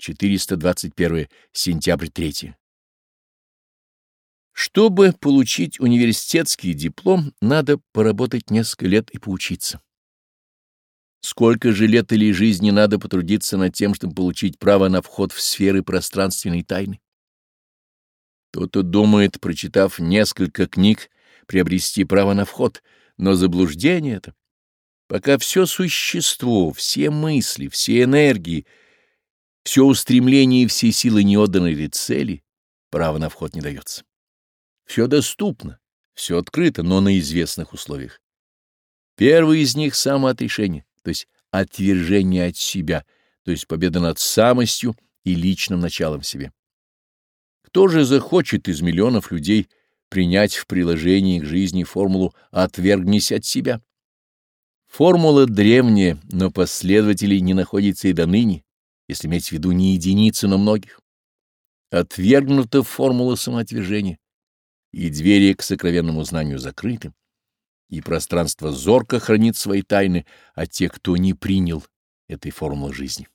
421 сентябрь 3. Чтобы получить университетский диплом, надо поработать несколько лет и поучиться. Сколько же лет или жизни надо потрудиться над тем, чтобы получить право на вход в сферы пространственной тайны? Кто-то думает, прочитав несколько книг, приобрести право на вход, но заблуждение это. Пока все существо, все мысли, все энергии — все устремление и все силы неотданной цели, право на вход не дается. Все доступно, все открыто, но на известных условиях. Первый из них — самоотрешение, то есть отвержение от себя, то есть победа над самостью и личным началом в себе. Кто же захочет из миллионов людей принять в приложении к жизни формулу «отвергнись от себя»? Формула древняя, но последователей не находится и до ныне если иметь в виду не единицы, но многих. Отвергнута формула самоотвержения, и двери к сокровенному знанию закрыты, и пространство зорко хранит свои тайны, от тех, кто не принял этой формулы жизни.